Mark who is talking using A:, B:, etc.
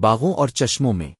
A: باغوں اور چشموں میں۔